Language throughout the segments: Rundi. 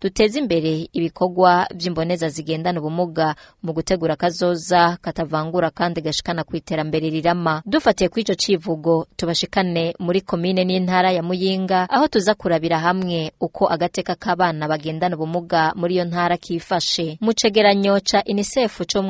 duteze imbere ibikorwa by'imboneza zigendana ubumuga mu gutegura akazoza katavangura kandi gashikana ku iterambere rirama dufatiye kuri icyo civugo tubashikane muri komine n'intara ya muyinga aho tuza kurabira hamwe uko agateka k'abana bagendana ubumuga muri iyo ntara kifashe mucegeranye ikigereranyo cya unicef cyo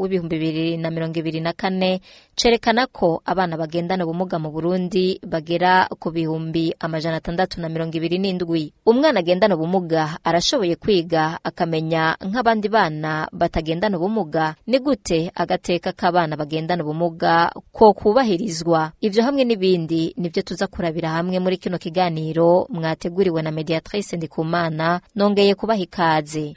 w'ibihumbi bibiri na mirongo ibiri na kane cyerekana ko abana bagendana ubumuga mu burundi bagera ku bihumbi amajana atandatu na mirongo ibiri n'indwi umwana agendana ubumuga arashoboye kwiga akamenya nk'abandi bana batagendana ubumuga ni gute agateka k'abana bagendana ubumuga ko kubahirizwa ibyo hamwe n'ibindi nibyo tuza kurabira hamwe muri kino kiganiro mwateguriwe na mediatrice ndikumana nongeye kubaha ikaze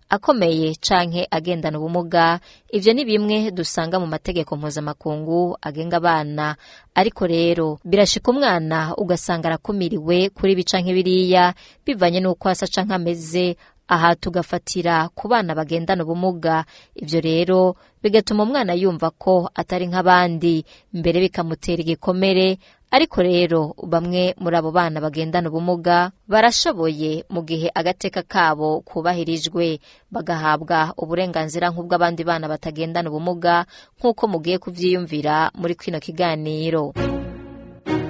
akomeye canke agendana ubumuga ivyo ni bimwe dusanga mu mategeko mpuzamakungu agenga abana ariko rero birashika umwana ugasanga arakumiriwe kuri ibi canke biriya bivanye n'uko asa canke ameze aha tugafatira ku bana bagendana ubumuga ibyo rero bigatuma umwana yumva ko atari nk'abandi mbere bikamutera igikomere ariko rero bamwe muri abo bana bagendana ubumuga barashoboye mu gihe agateka kabo kubahirijwe bagahabwa uburenganzira nk'ubw'abandi bana batagendana ubumuga nk'uko mugiye kubyiyumvira muri kino kiganiro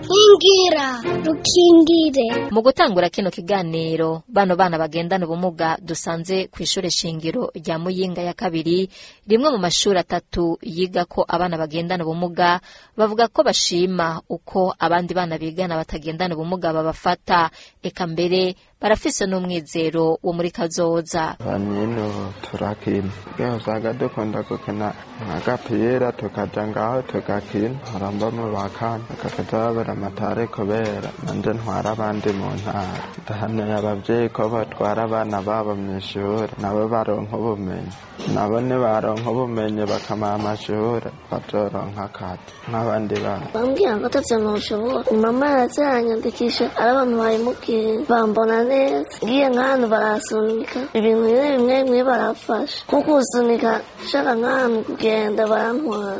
ingira rukingire mu gutangura kino kiganiro bano bana bagendana ubumuga dusanze ku ishuri shingiro rya muyinga ya kabiri rimwe mu mashuri atatu yiga ko abana bagendana ubumuga bavuga ko bashima uko abandi bana bigana batagendana ubumuga babafata eka mbere barafise n'umwizero wo muri kazoza banyino turakina iyo usanga dukunda gukina agapira tukajya ngaho tugakina harambamo bakana bakajya amatare kubera nanjye ntwara abandi mu ntara ndahanuye ababyeyi ko batwara abana babo mu ishuri nabo baronka ubumenyi nabo nibaronka ubumenyi bakamara amashuri bazoronka akazi nk'abandi bana bambwira ngo atavyo noshoboye mama yarazanyandikisha ari abantu bayimukiye bambona neza ngiye nk'ahantu barasunika ibintu bimwe bimwe bimwe barafasha kuko usunika shaka nk'ahantu kugenda barantwara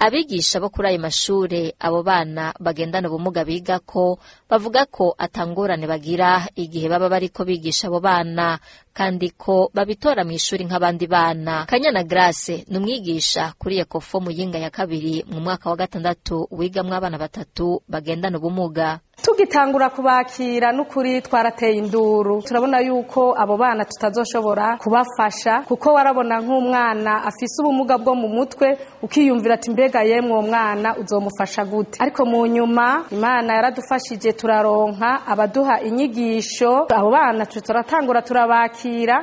abigisha bo kuri ayo mashuri abo bana bagendana ubumuga biga ko bavuga ko atangorane bagira igihe baba bariko bigisha abo bana kandi ko babitora mu ishuri nk'abandi bana kanyana grace ni umwigisha kuri ekofo muyinga ya kabiri mu mwaka wa gatandatu wigamwo abana batatu bagendana ubumuga tugitangura kubakira n'ukuri twarateye induru turabona yuko abo bana tutazoshobora kubafasha kuko warabona nk'umwana afise ubumuga bwo mu mutwe ukiyumvira ati mbega yemwe uwo mwana uzomufasha gute ariko mu nyuma imana yaradufashije turaronka abaduha inyigisho abo bana turatangura turabakira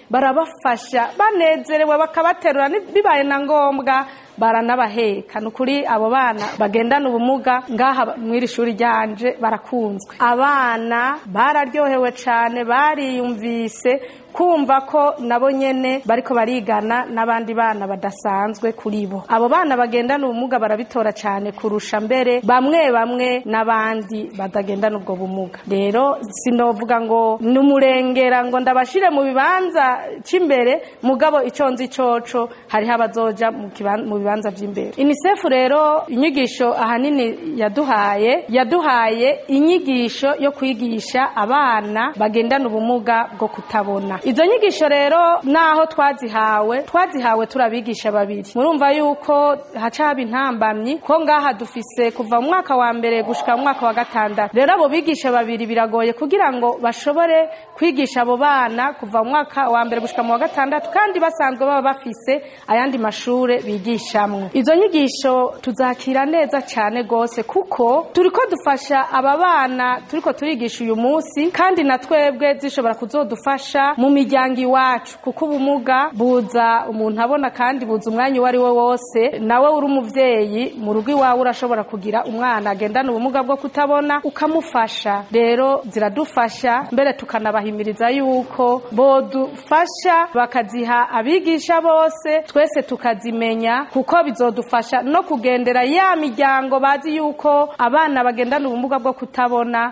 barabafasha banezerewe bakabaterura bibaye na ngombwa baranabaheka ni ukuri abo bana bagendana ubumuga ngaha mw'iri shuri ryanje barakunzwe abana bararyohewe cyane bariyumvise kumva ko nabo nyene bariko barigana n'abandi bana badasanzwe kuri bo abo bana bagendana ubumuga barabitora cyane kurusha mbere bamwe bamwe n'abandi batagendana ubwo bumuga rero sinovuga ngo n'umurengera ngo ndabashire mu bibanza cy’imbere mugabo ico nzi coco hariho abazoja mu bibanza by'imbere UNICEF rero inyigisho ahanini yaduhaye yaduhaye inyigisho yo kwigisha abana bagendana ubumuga bwo kutabona izo nyigisho rero naho twazihawe twazihawe turabigisha babiri murumva yuko hacaba haba intambamyi ko ngaha dufise kuva mu mwaka wa mbere gushika mu mwaka wa gatandatu rero abo bigisha babiri biragoye kugira ngo bashobore kwigisha abo bana kuva mu mwaka wa mbere gushika mu wa gatandatu kandi basanzwe baba bafise ayandi mashure bigishamwo izo nyigisho tuzakira neza cyane gose kuko turiko dufasha aba bana turiko turigisha uyu munsi kandi na twebwe zishobora kuzodufasha mu miryango iwacu kuko ubumuga buza umuntu abona kandi buza umwanya uwo ari wo wose nawe uri umubyeyi mu rugo iwawe urashobora kugira umwana agendana ubumuga bwo kutabona ukamufasha rero ziradufasha mbere tukanabahimiriza yuko bodufasha bakaziha abigisha bose twese tukazimenya kuko bizodufasha no kugendera ya miryango bazi yuko abana bagendana ubumuga bwo kutabona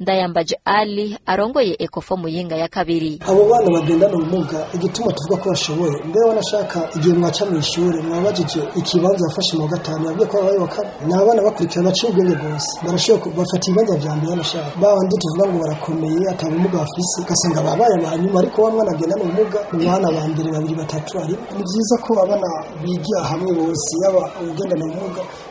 ndayambaje ali arongoye ekofo muyinga ya kabiri abo bana bagendana ubumuga igituma tuvuga ko bashoboye mbere banashaka igihe mwaca mu ishuri mwabajije ikibanza yafashe mu gatanu yavuye ko babaye ni abana bakurikirana baciye ubwenge rwose barashoboye bafata ibibanza bya mbere banashaka bandi tuvuga ngo barakomeye bamukeneye ata bumuga bafise ugasanga babaye ba nyuma ariko wa mwana agenda n'ubumuga ni bana ba mbere babiri batatu ari ni byiza ko abana bigira hamwe bose yaba ugendana ubumuga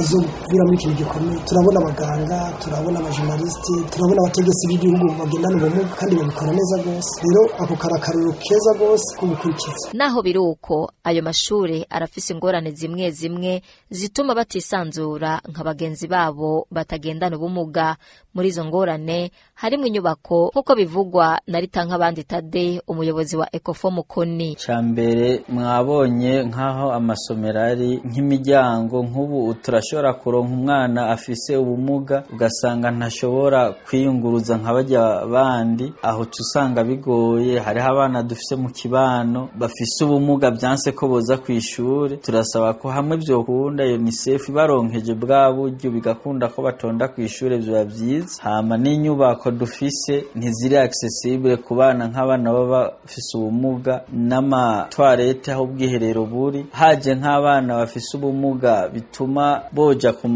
azoviramo ikintu gikomeye turabona abaganga turabona abajurnalisiti turabona abategetsi b'igihugu bagendana ubumuga kandi babikora neza rwose rero ako karakaruro keza rwose kubikurikiza naho biri uko ayo mashuri arafise ingorane zimwe zimwe zituma batisanzura nka bagenzi babo batagendana ubumuga muri izo ngorane harimo inyubako nk'uko bivugwa na nk'abandi tade umuyobozi wa ekofo mukoni cya mbere mwabonye nk'aho amasomero ari nk'imiryango nk'ubu turashobora kuronka umwana afise ubumuga ugasanga ntashobora kwiyunguruza nka bajya bandi aho tusanga bigoye hariho abana dufise mu kibano bafise ubumuga byanse ko boza ku ishuri turasaba ko hamwe byokunda unicef baronkeje bwa buryo bigakunda ko batonda ku ishuri biba byiza hama n'inyubako dufise ntiziri accessible ku bana nk'abana baba bafise ubumuga n'amatwarete aho ubwiherero buri haje nk'abana bafise ubumuga bituma boja ku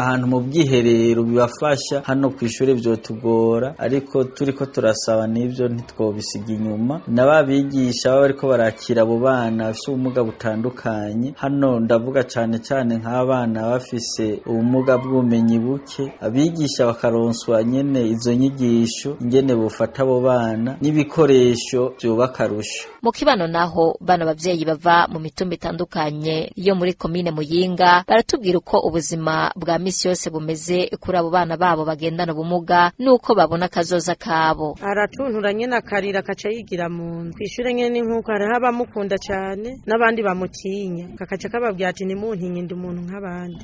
ahantu mu bwiherero bibafasha hano ku ishuri vyotugora ariko ko turasaba n'ivyo ntitwobisiga inyuma na babigisha baba bariko barakira abo bana bafise ubumuga butandukanye hano ndavuga cyane cyane nk'abana bafise ubumuga bw'ubumenyi buke abigisha bakaro haronswa nyene izo nyigisho ingene bufata abo bana n'ibikoresho byubakarusha mu kibano naho bana babyeyi bava mu mitumba itandukanye yo muri komine muyinga baratubwira uko ubuzima bwa misi yose bumeze kuri abo bana babo bagendana ubumuga nuko babona akazoza kabo aratuntura nyene akarira akaca yigira mu nzu kw'ishure nyene nk'uko hariho abamukunda cyane n'abandi bamutinya kakaca kababwira ati nimuntinye ndi umuntu nk'abandi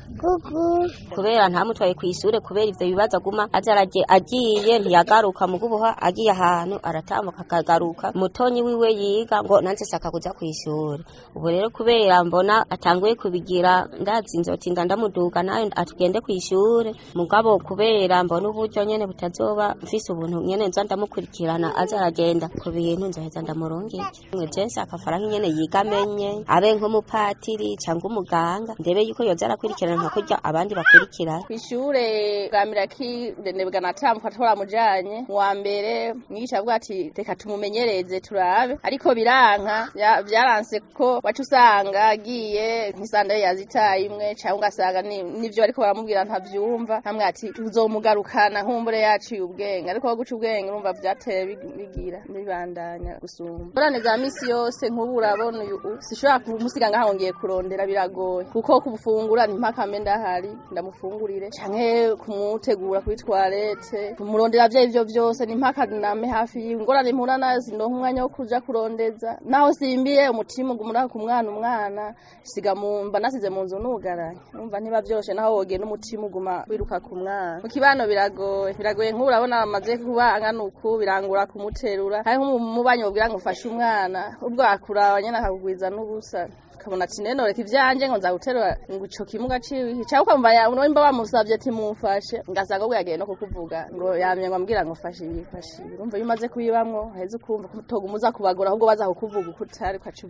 kubera ntamutwaye ku ishure kubera ibyo bibazo aguma aza agiye ntiyagaruka mu guboha agiye ahantu aratambuka akagaruka mutonyi wiwe yiga ngo nanze saka kuja ku ishure ubu rero kubera mbona atanguye kubigira ndazi nzotinda ndamuduga nayo atugende ku ishure mugabo kubera mbona uburyo nyene butazoba mfise ubuntu nyene nza ndamukurikirana aza aragenda ku bintu nzoheza ndamurungike mwe jensi akafara nk'inyene yiga amenye abe nk'umupatiri canke umuganga ndebe yuko yoza arakurikirana kujya abandi bakurikira ku ishure bwa miraki ndenebwa natambuka twaramujanye wa mbere mwigisha avuga ati reka tumumenyereze turabe ariko biranka byaranse ko wacu usanga agiye nk'isanda yazitaye imwe cyangwa ugasanga nivyo ariko baramubwira ntavyumva hamwe ati tuzomugarukana nkumbure yaciye ubwenge ariko guca ubwenge urumva byateye bigira bibandanya gusumba ingorane za misi yose nk'ubu urabona uyu sishobora kumusiga ngaho kurondera biragoye kuko kubufungura ni impaka ndahari ndamufungurire canke kumutegura kuri toilette kumurondera vye ivyo vyose nimpaka name hafi ingorane impura nazi sindonka umwanya wo kuja kurondeza naho simbiye umutima ugumura ku mwana umwana siga mumba nasize mu nzu nugaranye umva ntiba vyoroshe naho wogenda umutima uguma wiruka ku mwana mu kibano biragoye biragoye nk'ubu urabona bamaze kubanga nuku birangura kumuterura hari nk'umubanyi wobwira ngo ufashe umwana ubwo akuraba nyene akakugwiza n'ubusa akabona ati nene reka ibyanjye ngo nzaguterura ngo icyo kimuga ciwe cyangwa ukamva ya uno imba bamusabye ati mumfashe ngasanga ubwo yagiye no kukuvuga ngo yamye ngo ambwira ngo fashe ibi fashe ibi urumva iyo umaze kuyibamwo haheze ukumva kumutoga umuza kubagora ahubwo baza kukuvuga uko utari ko aca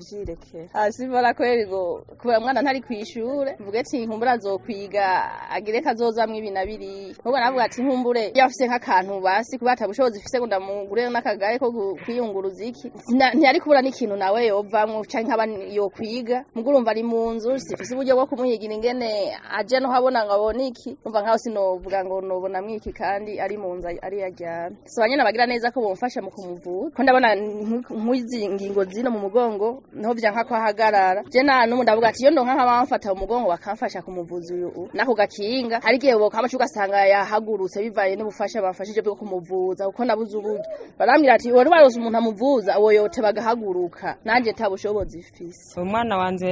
hasi mbona kubera ngo kubera mwana ntari kwishure mvuge ati nkumbura azokwiga agire kazozamwo ibi na biri ahubwo navuga ati nkumbure yafise nk'akantu basi kuba atabushobozi ifise ngo ndamugure n'akagaye ko kwiyunguruza iki ntiyari kubura n'ikintu nawe yovamwo canke nk'aba yokwiga muguru ari mu nzu sifise uburyo bwo kumuhigira ingene aje no habona ngo abone iki urumva nkaho sinovuga ngo nobona mwiki kandi ari mu nzu ari yaryana so banyene bagira neza ko bomfasha mu kumuvura ko ndabona nk'izi ngingo zino mu mugongo niho vya nka kwahagarara je na numu ndavuga ati yo ndonka nk'abamfata mu mugongo bakamfasha kumuvuza uyu nako gakinga hari gihe wo ugasanga yahagurutse bivaye n'ubufasha bafashije bwo kumuvuza kuko nabuze uburyo barambwira ati wari warose umuntu amuvuza uwo yote bagahaguruka nanje nta bushobozi mfise umwana wanje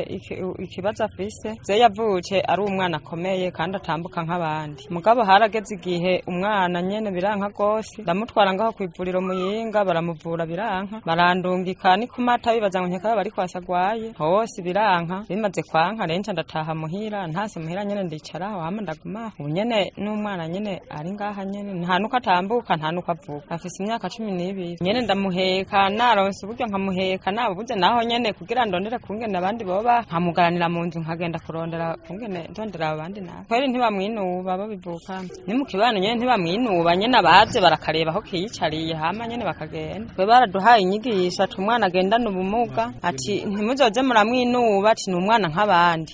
ikibazo afise ze yavuke ari umwana akomeye kandi atambuka nk'abandi mugabo harageze igihe umwana nyene biranka gose ndamutwara ngaho ku ivuriro muyinga baramuvura biranka barandungika ni ku mata bibaza ngo nyakaba bari kwasagwaye hose biranka bimaze kwanka renca ndataha muhira ntase muhira nyene ndicaraho hama ndagumaho ubu nyene n'umwana nyene ari ngaha nyene nta nuko atambuka nta nuko avuka afise imyaka cumi n'ibiri nyene ndamuheka naronse uburyo nkamuheka nabubuze naho nyene kugira ndondere kungene abandi abandi boba nkamugaranira mu nzu nkagenda kurondera kungene ndondera abandi nawe kweri ntibamwinuba babivuka nimukibano nyene ntibamwinuba nyene abaze barakareba aho kiyicariye hama nyene bakagenda twe baraduhaye inyigisho ati umwana agendana ubumuga ati ntimuzoze muramwinuba ati ni umwana nk'abandi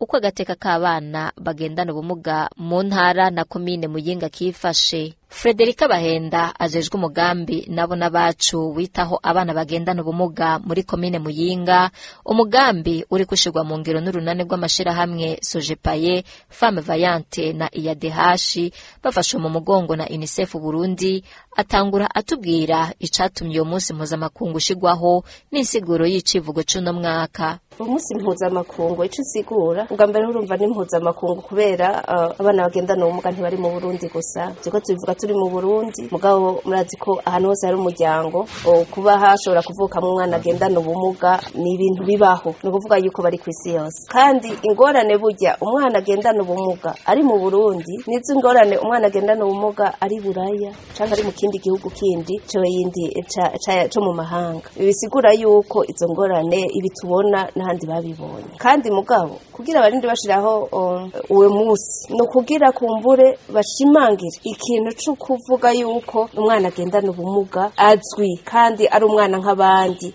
uko agateka k'abana bagendana ubumuga mu ntara na komine muyinga kifashe frederika bahenda ajejwe umugambi nabo n'abacu witaho abana bagendana ubumuga muri komine muyinga umugambi uri gushyirwa mu ngiro n'urunani rw'amashyirahamwe sojepaye fame vayante na iyadehashi bafashwe mu mugongo na unicef burundi atangura atubwira icatumye uwo munsi mpuzamakungu ushyirwaho n'insiguro y'icivugo c'uno mwaka uwo munsi mpuzamakungu ico usigura ubwa mbere urumva ni kubera uh, abana bagendana ubumuga ntibari mu burundi gusa tuko tubivuga turi mu burundi mugabo murazi ko ahantu hose hari umuryango kuba hashobora kuvukamo umwana agendana ubumuga ni ibintu bibaho ni ukuvuga yuko bari ku isi yose kandi ingorane bujya umwana agendana ubumuga ari mu burundi n'izo ingorane umwana agendana ubumuga ari buraya cyangwa ari mu kindi gihugu kindi cyo mu mahanga bisigura yuko izo ngorane ibi tubona n'ahandi babibonye kandi mugabo kugira kugira abarindi bashiraho uwe munsi no kugira kumbure bashimangire ikintu cyo kuvuga yuko umwana agendana ubumuga azwi kandi ari umwana nk'abandi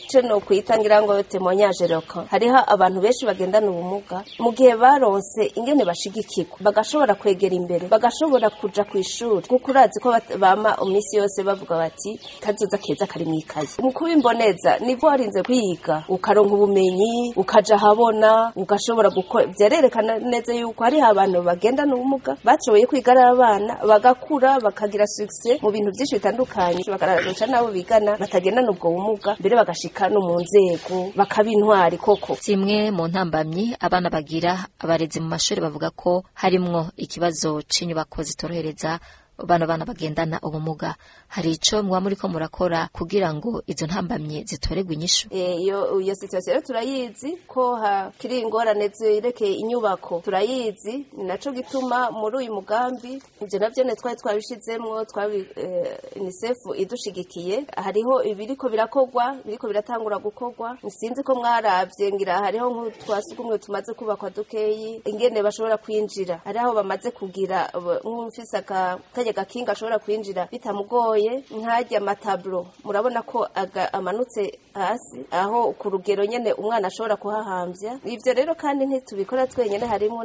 cyo ni ukwitangira ngo temonyaje reka hariho abantu benshi bagendana ubumuga mu gihe baronse ingene bashigikirwa bagashobora kwegera imbere bagashobora kuja ku ishuri kuko urazi ko bama iminsi yose bavuga bati kazoza keza kari mu ikaye mu kuba imboneza nibwo warinze kwiga ukaronka ubumenyi ukaja habona ugashobora gukora byererekana neza yuko hariho abantu bagendana ubumuga bashoboye kwigarara abana bagakura bakagira success mu bintu byinshi bitandukanye bakararusha nabo bigana batagendana ubwo bumuga mbere bagashika no mu nzego bakaba intwari koko kimwe mu ntambamyi abana bagira abarezi mu mashuri bavuga ko harimwo ikibazo c'inyubako zitorohereza bano bana bagendana ubumuga hari icyo muba muri ko murakora kugira ngo izo ntambamye zitorerwe inyishu eh, iyo iyo sitasiyo rero turayizi ko hakiri ingorane zerekeye inyubako turayizi ni nacyo gituma muri uyu mugambi ibyo nabyo twari twabishyizemo twabi eh, unicef idushigikiye hariho ibiriko birakorwa biriko biratangura gukorwa sinzi ko mwarabye ngira hariho nk'utwasugumwe tumaze kubakwa dukeyi ingene bashobora kwinjira hari aho bamaze kugira nk'umfise akanya gakinga ashobora kwinjira bitamugoye nk'ajya amataburo murabona ko amanutse hasi aho ku rugero nyine umwana ashobora kuhahambya ibyo rero kandi ntitubikora twenyine harimo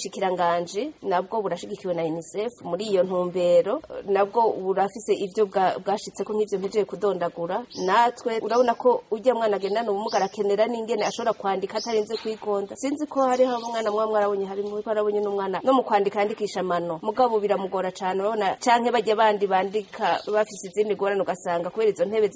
n'ubushikiranganje nabwo burashyigikiwe na unicef muri iyo ntumbero nabwo burafise ibyo bwashyitse ko nk'ibyo mpejeje kudondagura natwe urabona ko ujya mwana agendana ubumuga arakenera n'ingene ashobora kwandika atarinze kwigonda sinzi ko hariho umwana mwe mwarabonye harimo ko arabonye n'umwana no mu kwandika yandikisha amano mugabo biramugora cyane urabona abana cyangwa bajya bandi bandika bafise izindi ngorane ugasanga kubera izo ntebe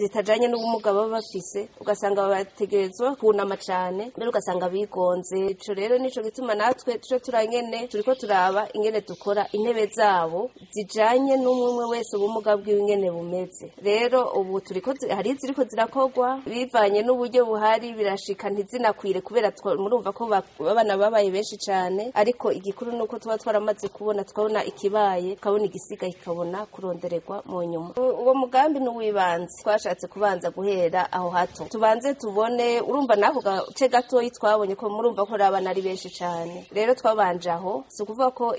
zitajyanye n'ubumuga baba bafise ugasanga bategerezwa kunama cyane mbere ugasanga bigonze icyo rero nicyo gituma natwe tujya turanyene turi ko turaba ingene dukora intebe zabo zijanye n'umwe wese ubumuga bwiwe bumeze rero ubu turi ko hari iziri ko zirakogwa bivanye n'uburyo buhari birashika ntizinakwire kubera murumva ko abana babaye benshi cyane ariko igikuru ni uko tuba twaramaze kubona twabona ikibaye ikabona igisigaye ikabona kurondererwa mu nyuma uwo mugambi ni uw'ibanze twashatse kubanza guhera aho hato tubanze tubone urumva n'ako gace gatoyi twabonye ko murumva ko ari abana ari benshi cyane rero twabanje aho si ukuvuga ko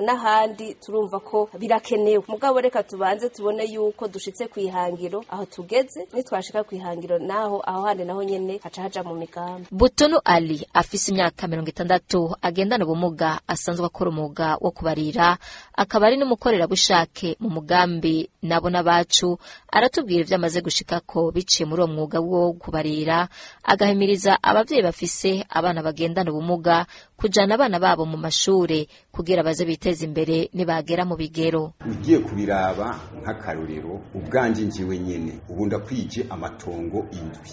n'ahandi turumva ko birakenewe mugabo reka tubanze tubone yuko dushitse ku ihangiro aho tugeze nitwashika ku ihangiro naho aho handi naho nyene haca haja mu migambi butunu ali afise imyaka mirongo itandatu agendana ubumuga asanzwe akora umwuga wo kubarira akaba ari n'umukorerabushake mu mugambi nabo n'abacu aratubwira ibyo amaze gushika ko biciye muri uwo mwuga wo kubarira agahimiriza ababyeyi bafise abana bagendana ubumuga kujyana abana babo mu mashuri kugira baze biteze imbere nibagera mu bigero ugiye kubiraba nk'akarorero ubwanjye ngiwe nyine ubu ndakwije amatongo indwi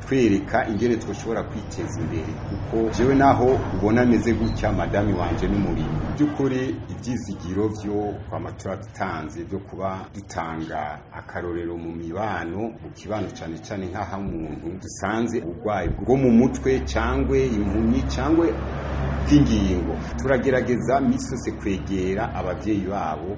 iratwereka ingene twashobora kwiteza imbere kuko jewe naho ubona ameze gutya madame wanjye n'umurimyi by'ukuri ibyizigiro byo kwama turabitanze byo kuba dutanga akarorero mu mibano mu kibano cyane cyane nk'aho umuntu dusanze uburwayi bwo mu mutwe cyangwa impumyi cyangwa bw'ingingo baragerageza misose kwegera ababyeyi babo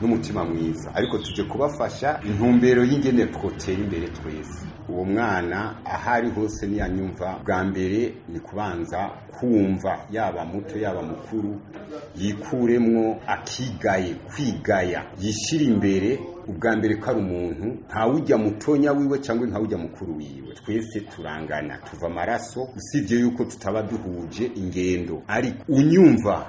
n'umutima mwiza ariko tujye kubafasha intumbero y'ingene twotera imbere twese uwo mwana aho ari hose ntiyanyumva bwa mbere ni kubanza kumva yaba muto yaba mukuru yikuremwo akigaye kwigaya yishyira imbere ubwa mbere ko ari umuntu ntawujya mutonya wiwe cyangwa ntawujya mukuru wiwe twese turangana tuva amaraso usibye yuko tutaba duhuje ingendo ariko unyumva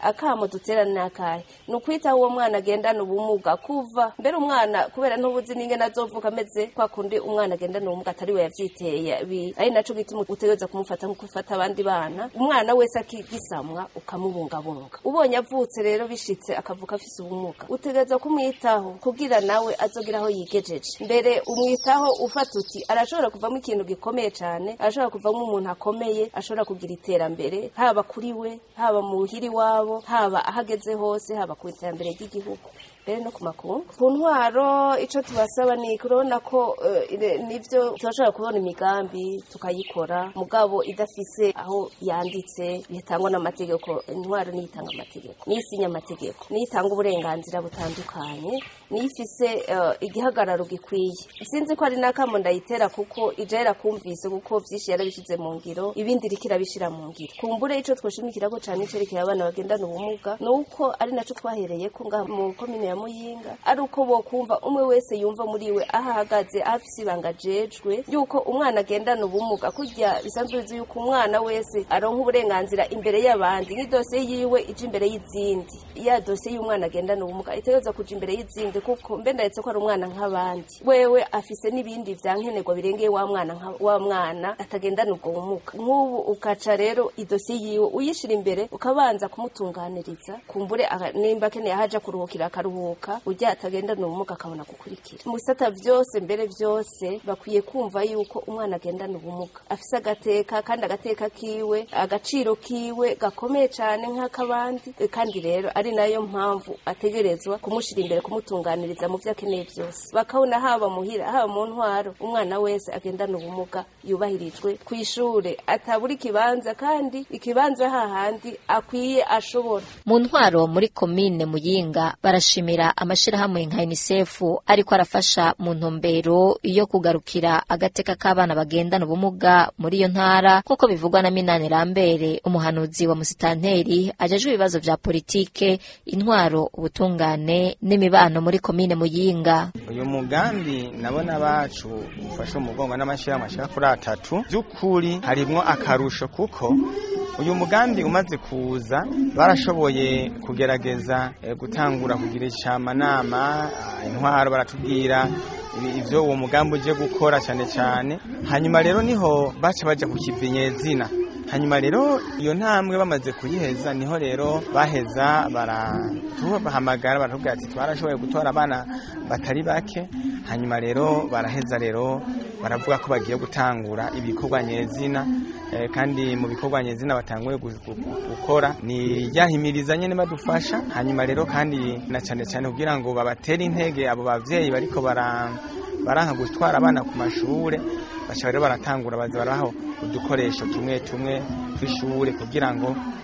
akamo dutera ni akahe ni ukwitaho uwo mwana agendana ubumuga kuva mbere umwana kubera n'ubuzi n'inge nazovuka ameze kwa kundi umwana agendana ubumuga atari we yavyiteye ari naco gituma utegereza kumufata nkuko ufata abandi bana umwana wese akigisamwa ukamubungabunga ubonye avutse rero bishitse akavuka afise ubumuga utegereza kumwitaho kugira nawe azogira aho yigejeje mbere umwitaho ufata uti arashobora kuvamo ikintu gikomeye cyane arashobora kuvamo umuntu akomeye ashobora kugira iterambere haba kuri we haba muhiri wawe iwabo haba ahageze hose haba ku iterambere ry'igihugu mbere no ku makungu ku ntwaro icyo tubasaba ni kurabona ko eh, nibyo tubashobora kubona imigambi tukayikora mugabo idafise aho yanditse bitangwa n'amategeko intwaro n'iyitanga amategeko n'isinya amategeko n'itanga uburenganzira butandukanye Nifise eh, igihagararo gikwiye sinzi ko ari n'akamo ndayitera kuko ijya yarakumvise kuko byinshi yarabishyize mu ngiro ibindi iriko irabishyira mu ngiro kumbure icyo twashimikiraho cyane icyerekeye abana bagendana ubumuga ni uko ari nacyo twahereye ko ngaha mu komine ya muyinga ari uko bokumva umwe wese yumva muri we aho ahagaze afise ibanga jejwe yuko umwana agendana ubumuga kujya bisanzwe bizi yuko umwana wese aronka uburenganzira imbere y'abandi nk'idosiye yiwe ija imbere y'izindi ya dosiye y'umwana agendana ubumuga itegereza kuja imbere y'izindi kandi kuko mbe ndahetse ko ari umwana nk'abandi wewe afise n'ibindi bya nkenerwa birengeye wa mwana wa mwana atagendana ubwo bumuga nk'ubu ukaca rero idosiye yiwe uyishyira imbere ukabanza kumutunganiriza kumbure nimba akeneye ahaja kuruhukira akaruhuka ujya atagendana ubumuga akabona gukurikira Musata byose mbere byose bakwiye kumva yuko umwana agendana ubumuga afise agateka kandi agateka kiwe agaciro kiwe gakomeye cyane nk'akabandi kandi rero ari nayo mpamvu ategerezwa kumushyira imbere kumutunga kubamwunganiriza mu byo akeneye byose bakabona haba muhira haba mu ntwaro umwana wese agendana ubumuga yubahirijwe ku ishuri atabura ikibanza kandi ikibanza hahandi akwiye ashobora mu ntwaro muri komine muyinga barashimira amashyirahamwe nka unicef ariko arafasha mu ntumbero yo kugarukira agateka k'abana bagendana ubumuga muri iyo ntara nk'uko bivugwa na minani rambere umuhanuzi wa musitanteri ajejwe ibibazo bya politiki intwaro ubutungane n'imibano muri muri komine muyinga uyu mugambi nabona bacu ufashe umugongo n'amashyirahamwe ashaka kuri atatu by'ukuri harimo akarusho kuko uyu mugambi umaze kuza barashoboye kugerageza eh, gutangura kugira icyamanama eh, intwaro baratubwira ibyo uwo mugambi uje gukora cyane cyane hanyuma rero niho baca bajya ku kivinyezina hanyuma rero iyo ntambwe bamaze kuyiheza niho rero baheza baratubahamagara baratubwira ati twarashoboye gutora abana batari bake hanyuma rero baraheza rero baravuga ko bagiye gutangura ibikorwa nyezina eh, kandi mu bikorwa nyezina batanguye gukora ni ryahimiriza nyine badufasha hanyuma rero kandi na cyane cyane kugira ngo babatere intege abo babyeyi bariko baraha gutwara abana ku mashuri baca rero baratangura baza baraho udukoresho tumwe tumwe tw'ishuri kugira ngo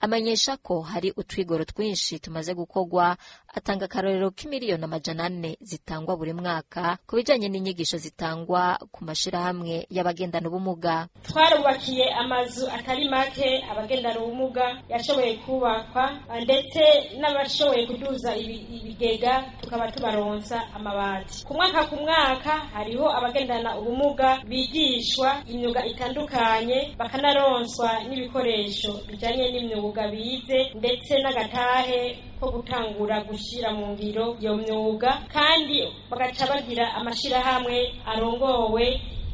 amenyesha ko hari utwigoro twinshi tumaze gukorwa atanga akarorero k'imiliyoni amajana ane zitangwa buri mwaka ku bijyanye n'inyigisho zitangwa ku mashyirahamwe y'abagendana ubumuga twarubakiye amazu atari make abagendana ubumuga yashoboye kubakwa ndetse n'abashoboye kuduza ibigega tukaba tukaba tubaronsa amabati ku mwaka ku mwaka hariho abagendana ubumuga bigishwa imyuga itandukanye bakanaronswa n'ibikoresho bijyanye n'imyuga bize ndetse n'agatahe ko gutangura gushyira mu ngiro iyo myuga kandi bagaca bagira amashyirahamwe arongowe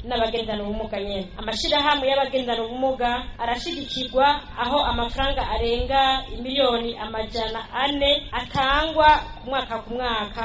n'abagendana ubumuga nyine amashyirahamwe y'abagendana ubumuga arashyigikirwa aho amafaranga arenga miliyoni amajyana ane atangwa ku mwaka ku mwaka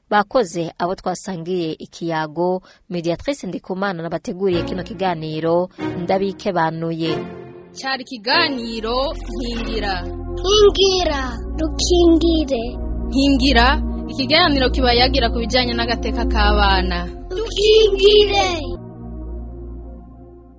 bakoze abo twasangiye ikiyago mediatrice ndikumana n'abateguriye kino kiganiro ndabikebanuye cyari ikiganiro nkingira nkingira dukingire nkingira ikiganiro kiba yagira ku bijyanye n'agateka k'abana dukingire